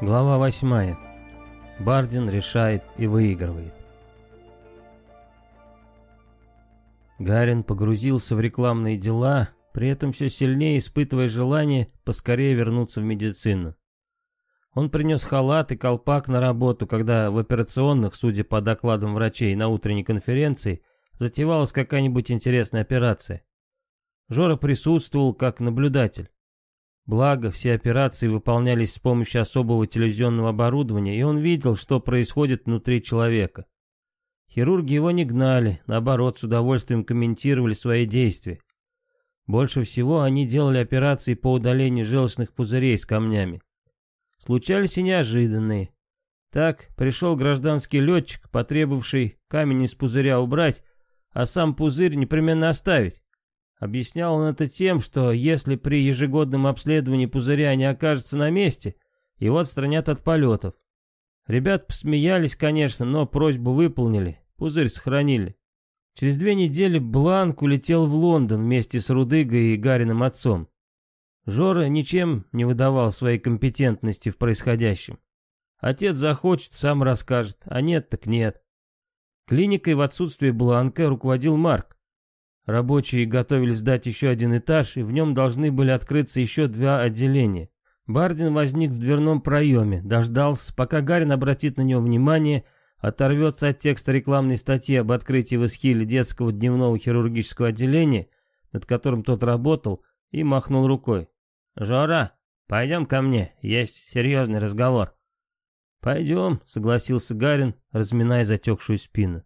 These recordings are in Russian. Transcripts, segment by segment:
Глава 8. Бардин решает и выигрывает. Гарин погрузился в рекламные дела, при этом все сильнее испытывая желание поскорее вернуться в медицину. Он принес халат и колпак на работу, когда в операционных, судя по докладам врачей на утренней конференции, затевалась какая-нибудь интересная операция. Жора присутствовал как наблюдатель. Благо, все операции выполнялись с помощью особого телевизионного оборудования, и он видел, что происходит внутри человека. Хирурги его не гнали, наоборот, с удовольствием комментировали свои действия. Больше всего они делали операции по удалению желчных пузырей с камнями. Случались и неожиданные. Так, пришел гражданский летчик, потребовавший камень из пузыря убрать, а сам пузырь непременно оставить. Объяснял он это тем, что если при ежегодном обследовании пузыря не окажется на месте, его отстранят от полетов. Ребят посмеялись, конечно, но просьбу выполнили, пузырь сохранили. Через две недели Бланк улетел в Лондон вместе с Рудыгой и Гариным отцом. Жора ничем не выдавал своей компетентности в происходящем. Отец захочет, сам расскажет, а нет так нет. Клиникой в отсутствие Бланка руководил Марк. Рабочие готовились сдать еще один этаж, и в нем должны были открыться еще два отделения. Бардин возник в дверном проеме, дождался, пока Гарин обратит на него внимание, оторвется от текста рекламной статьи об открытии в Исхиле детского дневного хирургического отделения, над которым тот работал, и махнул рукой. «Жора, пойдем ко мне, есть серьезный разговор». «Пойдем», — согласился Гарин, разминая затекшую спину.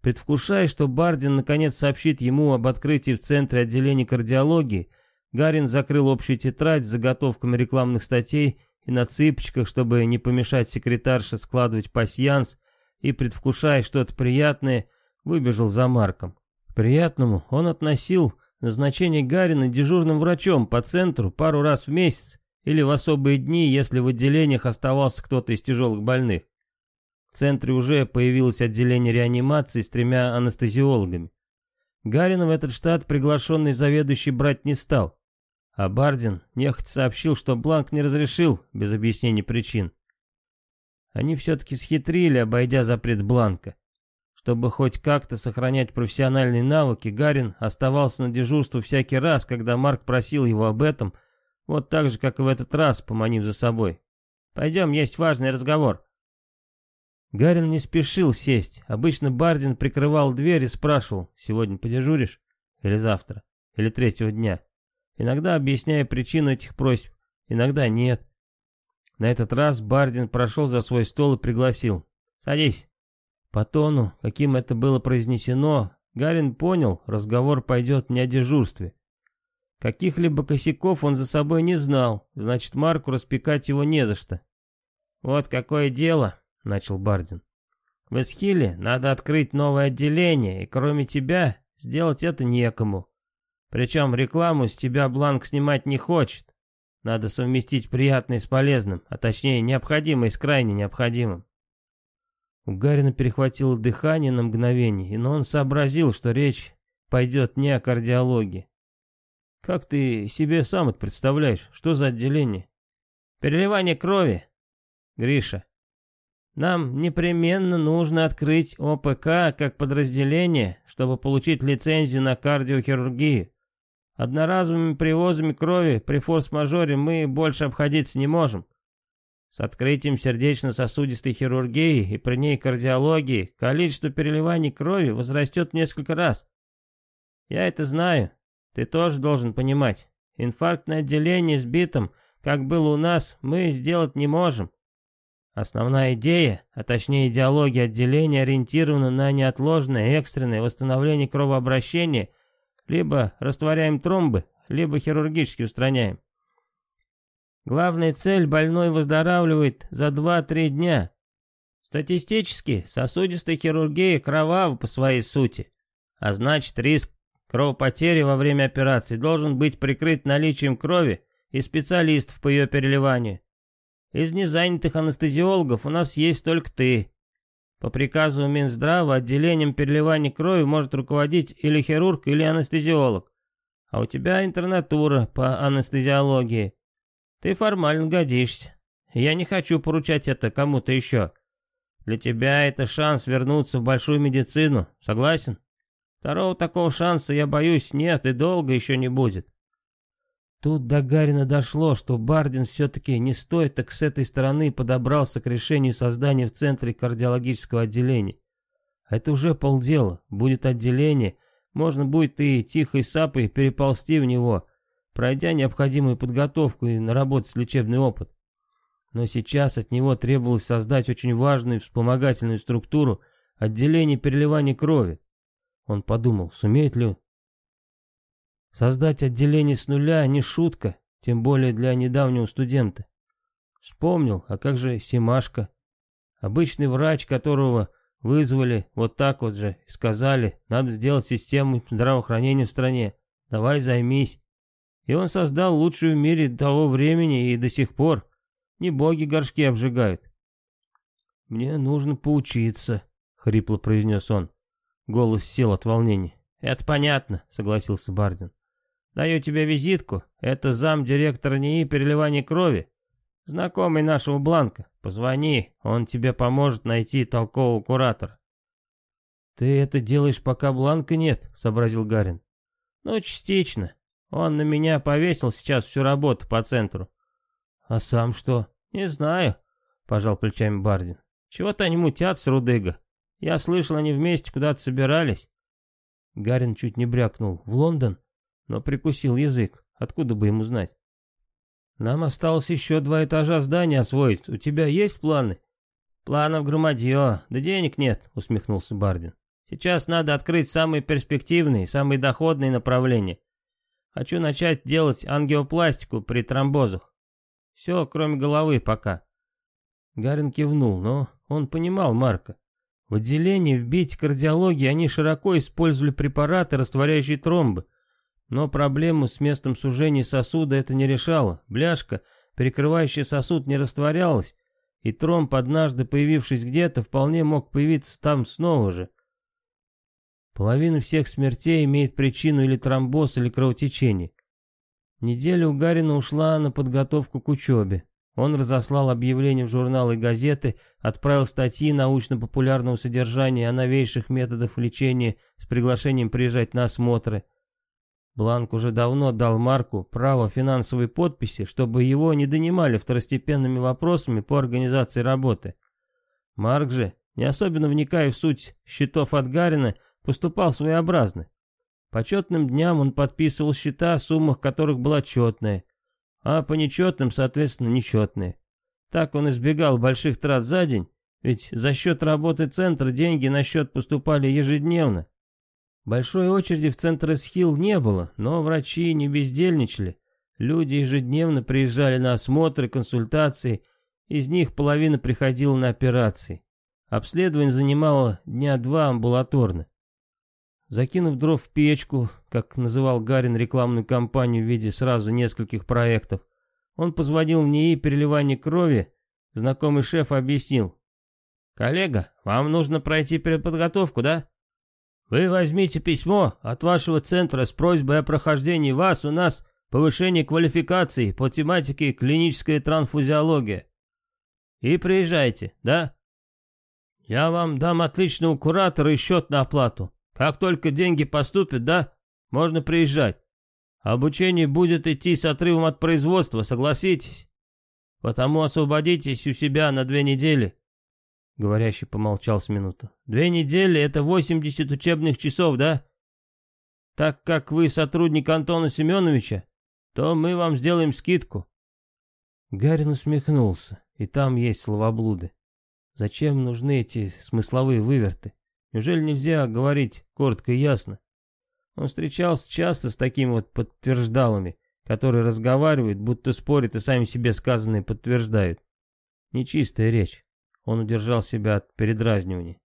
Предвкушая, что Бардин наконец сообщит ему об открытии в центре отделения кардиологии, Гарин закрыл общую тетрадь с заготовками рекламных статей и на цыпочках, чтобы не помешать секретарше складывать пасьянс, и, предвкушая что-то приятное, выбежал за Марком. К приятному он относил назначение Гарина дежурным врачом по центру пару раз в месяц или в особые дни, если в отделениях оставался кто-то из тяжелых больных. В центре уже появилось отделение реанимации с тремя анестезиологами. Гарина в этот штат приглашенный заведующий брать не стал. А Бардин нехотя сообщил, что Бланк не разрешил, без объяснений причин. Они все-таки схитрили, обойдя запрет Бланка. Чтобы хоть как-то сохранять профессиональные навыки, Гарин оставался на дежурство всякий раз, когда Марк просил его об этом, вот так же, как и в этот раз, поманив за собой. «Пойдем, есть важный разговор». Гарин не спешил сесть. Обычно Бардин прикрывал дверь и спрашивал, сегодня подежуришь? Или завтра? Или третьего дня? Иногда объясняя причину этих просьб, иногда нет. На этот раз Бардин прошел за свой стол и пригласил. «Садись». По тону, каким это было произнесено, Гарин понял, разговор пойдет не о дежурстве. Каких-либо косяков он за собой не знал, значит Марку распекать его не за что. «Вот какое дело», — начал Бардин. «В Эсхиле надо открыть новое отделение, и кроме тебя сделать это некому. Причем рекламу с тебя Бланк снимать не хочет. Надо совместить приятное с полезным, а точнее необходимое с крайне необходимым. У Гарина перехватило дыхание на мгновение, но он сообразил, что речь пойдет не о кардиологии. Как ты себе сам это представляешь? Что за отделение? Переливание крови. Гриша, нам непременно нужно открыть ОПК как подразделение, чтобы получить лицензию на кардиохирургию. Одноразовыми привозами крови при форс-мажоре мы больше обходиться не можем. С открытием сердечно-сосудистой хирургии и при ней кардиологии количество переливаний крови возрастет в несколько раз. Я это знаю, ты тоже должен понимать. Инфарктное отделение с битом, как было у нас, мы сделать не можем. Основная идея, а точнее идеология отделения ориентирована на неотложное экстренное восстановление кровообращения либо растворяем тромбы, либо хирургически устраняем. Главная цель – больной выздоравливает за 2-3 дня. Статистически сосудистая хирургия кровава по своей сути, а значит риск кровопотери во время операции должен быть прикрыт наличием крови и специалистов по ее переливанию. Из незанятых анестезиологов у нас есть только ты. По приказу Минздрава отделением переливания крови может руководить или хирург, или анестезиолог. А у тебя интернатура по анестезиологии. Ты формально годишься. я не хочу поручать это кому-то еще. Для тебя это шанс вернуться в большую медицину, согласен? Второго такого шанса, я боюсь, нет и долго еще не будет. Тут до Гарина дошло, что Бардин все-таки не стоит так с этой стороны подобрался к решению создания в центре кардиологического отделения. Это уже полдела, будет отделение, можно будет и тихой сапой переползти в него, пройдя необходимую подготовку и наработать лечебный опыт. Но сейчас от него требовалось создать очень важную вспомогательную структуру отделения переливания крови. Он подумал, сумеет ли Создать отделение с нуля не шутка, тем более для недавнего студента. Вспомнил, а как же Симашка? Обычный врач, которого вызвали вот так вот же и сказали, надо сделать систему здравоохранения в стране, давай займись. И он создал лучшую в мире того времени и до сих пор. Не боги горшки обжигают. «Мне нужно поучиться», — хрипло произнес он. Голос сел от волнения. «Это понятно», — согласился Бардин. Даю тебе визитку. Это зам директора НИИ переливания крови. Знакомый нашего Бланка. Позвони, он тебе поможет найти толкового куратора. Ты это делаешь, пока Бланка нет, сообразил Гарин. Ну, частично. Он на меня повесил сейчас всю работу по центру. А сам что? Не знаю, пожал плечами Бардин. Чего-то они мутят с Рудыга. Я слышал, они вместе куда-то собирались. Гарин чуть не брякнул. В Лондон? Но прикусил язык. Откуда бы ему знать? Нам осталось еще два этажа здания освоить. У тебя есть планы? Планов громадье, да денег нет, усмехнулся Бардин. Сейчас надо открыть самые перспективные, самые доходные направления. Хочу начать делать ангиопластику при тромбозах. Все, кроме головы пока. Гарин кивнул, но он понимал Марка. В отделении в бить кардиологии они широко использовали препараты, растворяющие тромбы, но проблему с местом сужения сосуда это не решало. Бляшка, перекрывающая сосуд, не растворялась, и тромб, однажды появившись где-то, вполне мог появиться там снова же. Половина всех смертей имеет причину или тромбоз, или кровотечение. Неделя у Гарина ушла на подготовку к учебе. Он разослал объявления в журналы и газеты, отправил статьи научно-популярного содержания о новейших методах лечения с приглашением приезжать на осмотры – Бланк уже давно дал Марку право финансовой подписи, чтобы его не донимали второстепенными вопросами по организации работы. Марк же, не особенно вникая в суть счетов от Гарина, поступал своеобразно. По четным дням он подписывал счета, суммах которых была четная, а по нечетным, соответственно, нечетные. Так он избегал больших трат за день, ведь за счет работы центра деньги на счет поступали ежедневно. Большой очереди в центр Эсхил не было, но врачи не бездельничали. Люди ежедневно приезжали на осмотры, консультации, из них половина приходила на операции. Обследование занимало дня два амбулаторно. Закинув дров в печку, как называл Гарин рекламную кампанию в виде сразу нескольких проектов, он позвонил в НИИ переливания крови, знакомый шеф объяснил. «Коллега, вам нужно пройти переподготовку, да?» Вы возьмите письмо от вашего центра с просьбой о прохождении вас у нас повышения квалификации по тематике клиническая трансфузиология. И приезжайте, да? Я вам дам отличного куратора и счет на оплату. Как только деньги поступят, да, можно приезжать. Обучение будет идти с отрывом от производства, согласитесь? Потому освободитесь у себя на две недели. Говорящий помолчал с минуту. «Две недели — это 80 учебных часов, да? Так как вы сотрудник Антона Семеновича, то мы вам сделаем скидку». Гарин усмехнулся, и там есть словоблуды. Зачем нужны эти смысловые выверты? Неужели нельзя говорить коротко и ясно? Он встречался часто с такими вот подтверждалами, которые разговаривают, будто спорят и сами себе сказанные подтверждают. Нечистая речь. Он удержал себя от передразнивания.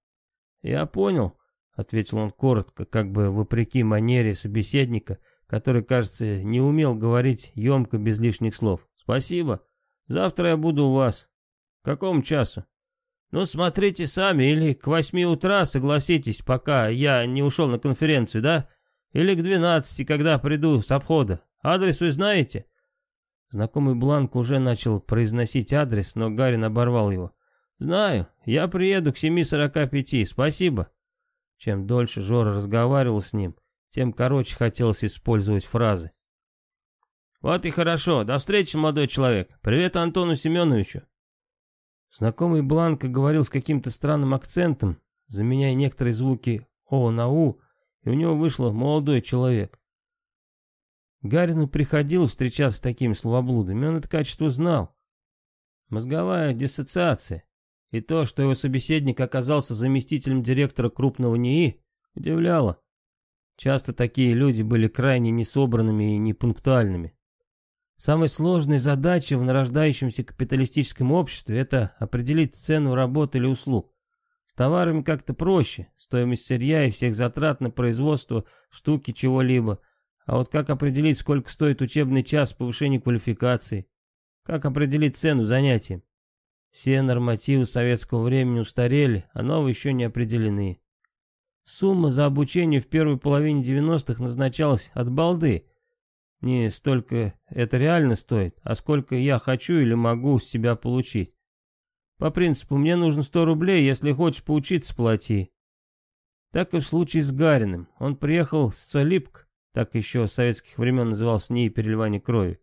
«Я понял», — ответил он коротко, как бы вопреки манере собеседника, который, кажется, не умел говорить емко без лишних слов. «Спасибо. Завтра я буду у вас. К какому часу?» «Ну, смотрите сами, или к восьми утра согласитесь, пока я не ушел на конференцию, да? Или к двенадцати, когда приду с обхода. Адрес вы знаете?» Знакомый Бланк уже начал произносить адрес, но Гарин оборвал его. «Знаю, я приеду к 7.45, спасибо». Чем дольше Жора разговаривал с ним, тем короче хотелось использовать фразы. «Вот и хорошо, до встречи, молодой человек. Привет Антону Семеновичу». Знакомый Бланка говорил с каким-то странным акцентом, заменяя некоторые звуки «о» на «у», и у него вышло «молодой человек». Гарину приходилось встречаться с такими словоблудами, он это качество знал. Мозговая диссоциация. И то, что его собеседник оказался заместителем директора крупного НИИ, удивляло. Часто такие люди были крайне несобранными и непунктуальными. Самой сложной задачей в нарождающемся капиталистическом обществе это определить цену работы или услуг. С товарами как-то проще, стоимость сырья и всех затрат на производство штуки чего-либо – а вот как определить, сколько стоит учебный час повышения квалификации? Как определить цену занятий? Все нормативы советского времени устарели, а новые еще не определены. Сумма за обучение в первой половине 90-х назначалась от балды. Не столько это реально стоит, а сколько я хочу или могу с себя получить. По принципу, мне нужно 100 рублей, если хочешь поучиться, плати. Так и в случае с Гариным. Он приехал с Цалипк, так еще с советских времен назывался НИИ переливания крови.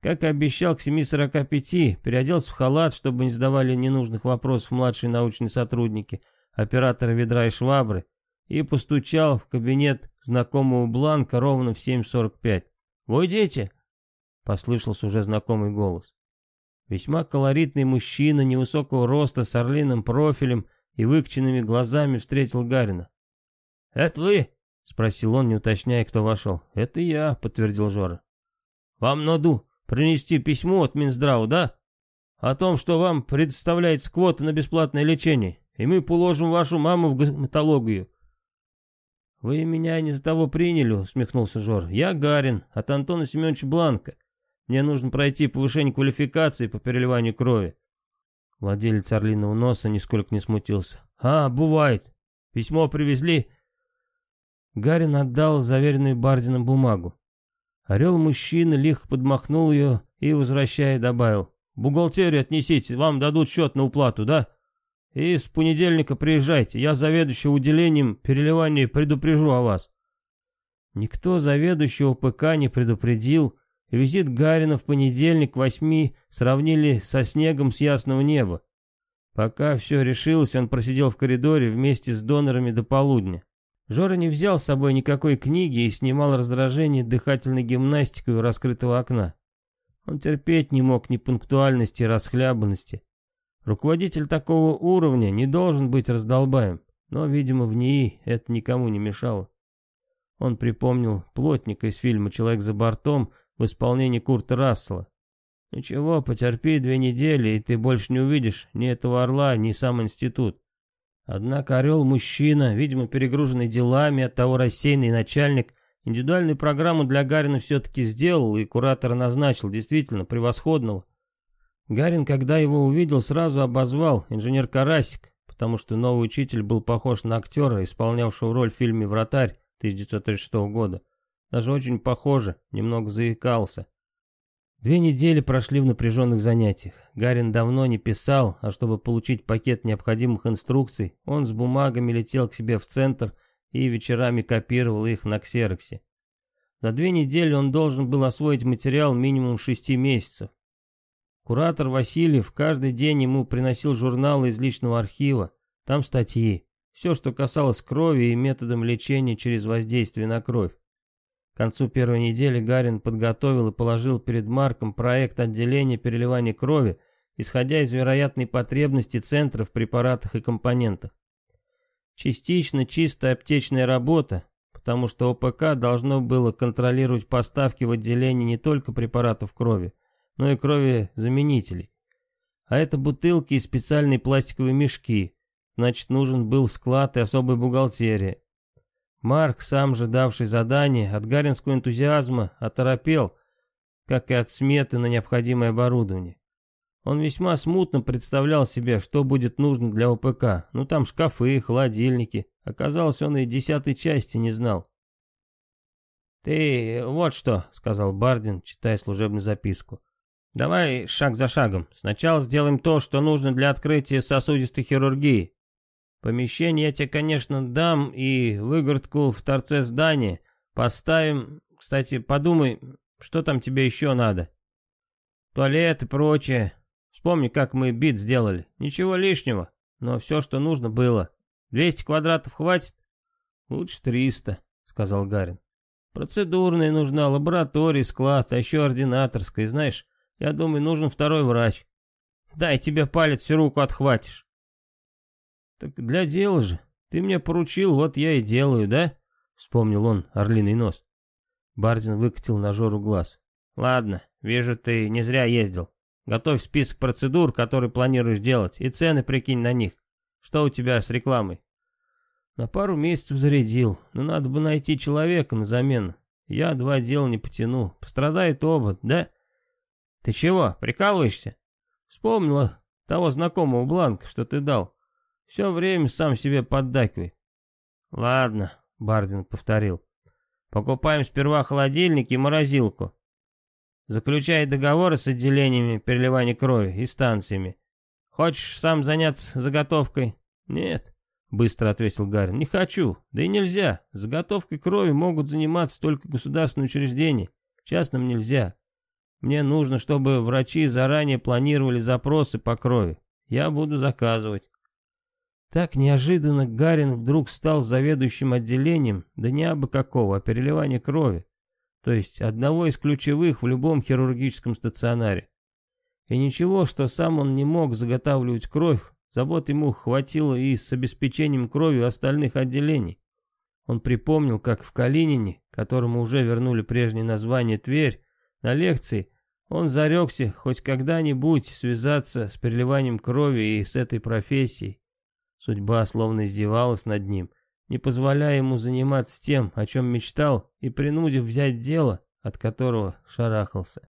Как и обещал, к 7.45 переоделся в халат, чтобы не задавали ненужных вопросов младшие научные сотрудники, операторы ведра и швабры, и постучал в кабинет знакомого Бланка ровно в 7.45. «Войдите!» — послышался уже знакомый голос. Весьма колоритный мужчина невысокого роста с орлиным профилем и выкченными глазами встретил Гарина. «Это вы?» Спросил он, не уточняя, кто вошел. «Это я», — подтвердил Жора. «Вам наду принести письмо от Минздрава, да? О том, что вам предоставляется квота на бесплатное лечение, и мы положим вашу маму в гастологию». «Вы меня не за того приняли», — усмехнулся Жор. «Я Гарин, от Антона Семеновича Бланка. Мне нужно пройти повышение квалификации по переливанию крови». Владелец орлиного носа нисколько не смутился. «А, бывает. Письмо привезли?» Гарин отдал заверенную Бардином бумагу. Орел мужчины лихо подмахнул ее и, возвращая, добавил. «Бухгалтерию отнесите, вам дадут счет на уплату, да? И с понедельника приезжайте, я заведующего отделением переливания предупрежу о вас». Никто заведующего ПК не предупредил, визит Гарина в понедельник восьми сравнили со снегом с ясного неба. Пока все решилось, он просидел в коридоре вместе с донорами до полудня. Жора не взял с собой никакой книги и снимал раздражение дыхательной гимнастикой у раскрытого окна. Он терпеть не мог непунктуальности и расхлябанности. Руководитель такого уровня не должен быть раздолбаем, но, видимо, в НИИ это никому не мешало. Он припомнил плотника из фильма «Человек за бортом» в исполнении Курта Рассела. «Ничего, потерпи две недели, и ты больше не увидишь ни этого орла, ни сам институт. Однако Орел мужчина, видимо, перегруженный делами, от того рассеянный начальник, индивидуальную программу для Гарина все-таки сделал и куратора назначил, действительно, превосходного. Гарин, когда его увидел, сразу обозвал инженер Карасик, потому что новый учитель был похож на актера, исполнявшего роль в фильме «Вратарь» 1936 года. Даже очень похоже, немного заикался. Две недели прошли в напряженных занятиях. Гарин давно не писал, а чтобы получить пакет необходимых инструкций, он с бумагами летел к себе в центр и вечерами копировал их на ксероксе. За две недели он должен был освоить материал минимум шести месяцев. Куратор Васильев каждый день ему приносил журналы из личного архива, там статьи, все, что касалось крови и методом лечения через воздействие на кровь. К концу первой недели Гарин подготовил и положил перед Марком проект отделения переливания крови, исходя из вероятной потребности центра в препаратах и компонентах. Частично чистая аптечная работа, потому что ОПК должно было контролировать поставки в отделение не только препаратов крови, но и крови заменителей. А это бутылки и специальные пластиковые мешки, значит нужен был склад и особая бухгалтерия. Марк, сам же давший задание, от гаринского энтузиазма оторопел, как и от сметы на необходимое оборудование. Он весьма смутно представлял себе, что будет нужно для ОПК. Ну там шкафы, холодильники. Оказалось, он и десятой части не знал. «Ты вот что», — сказал Бардин, читая служебную записку. Давай шаг за шагом. Сначала сделаем то, что нужно для открытия сосудистой хирургии. Помещение я тебе, конечно, дам и выгородку в торце здания поставим. Кстати, подумай, что там тебе еще надо. Туалет и прочее. Вспомни, как мы бит сделали. Ничего лишнего, но все, что нужно было. 200 квадратов хватит? Лучше 300, сказал Гарин. Процедурная нужна, лаборатория, склад, а еще ординаторская. Знаешь, я думаю, нужен второй врач. Дай тебе палец, всю руку отхватишь. Так для дела же. Ты мне поручил, вот я и делаю, да? Вспомнил он орлиный нос. Бардин выкатил на Жору глаз. Ладно, вижу, ты не зря ездил. Готовь список процедур, которые планируешь делать, и цены прикинь на них. Что у тебя с рекламой? На пару месяцев зарядил, но надо бы найти человека на замену. Я два дела не потяну, пострадает оба, да? Ты чего, прикалываешься? Вспомнила того знакомого бланка, что ты дал. Все время сам себе поддакивает. Ладно, Бардин повторил. Покупаем сперва холодильник и морозилку. Заключай договоры с отделениями переливания крови и станциями. Хочешь сам заняться заготовкой? Нет, быстро ответил Гарри. Не хочу, да и нельзя. Заготовкой крови могут заниматься только государственные учреждения. Частным нельзя. Мне нужно, чтобы врачи заранее планировали запросы по крови. Я буду заказывать. Так неожиданно Гарин вдруг стал заведующим отделением, да не абы какого, а переливания крови, то есть одного из ключевых в любом хирургическом стационаре. И ничего, что сам он не мог заготавливать кровь, забот ему хватило и с обеспечением крови остальных отделений. Он припомнил, как в Калинине, которому уже вернули прежнее название Тверь, на лекции он зарекся хоть когда-нибудь связаться с переливанием крови и с этой профессией. Судьба словно издевалась над ним, не позволяя ему заниматься тем, о чем мечтал, и принудив взять дело, от которого шарахался.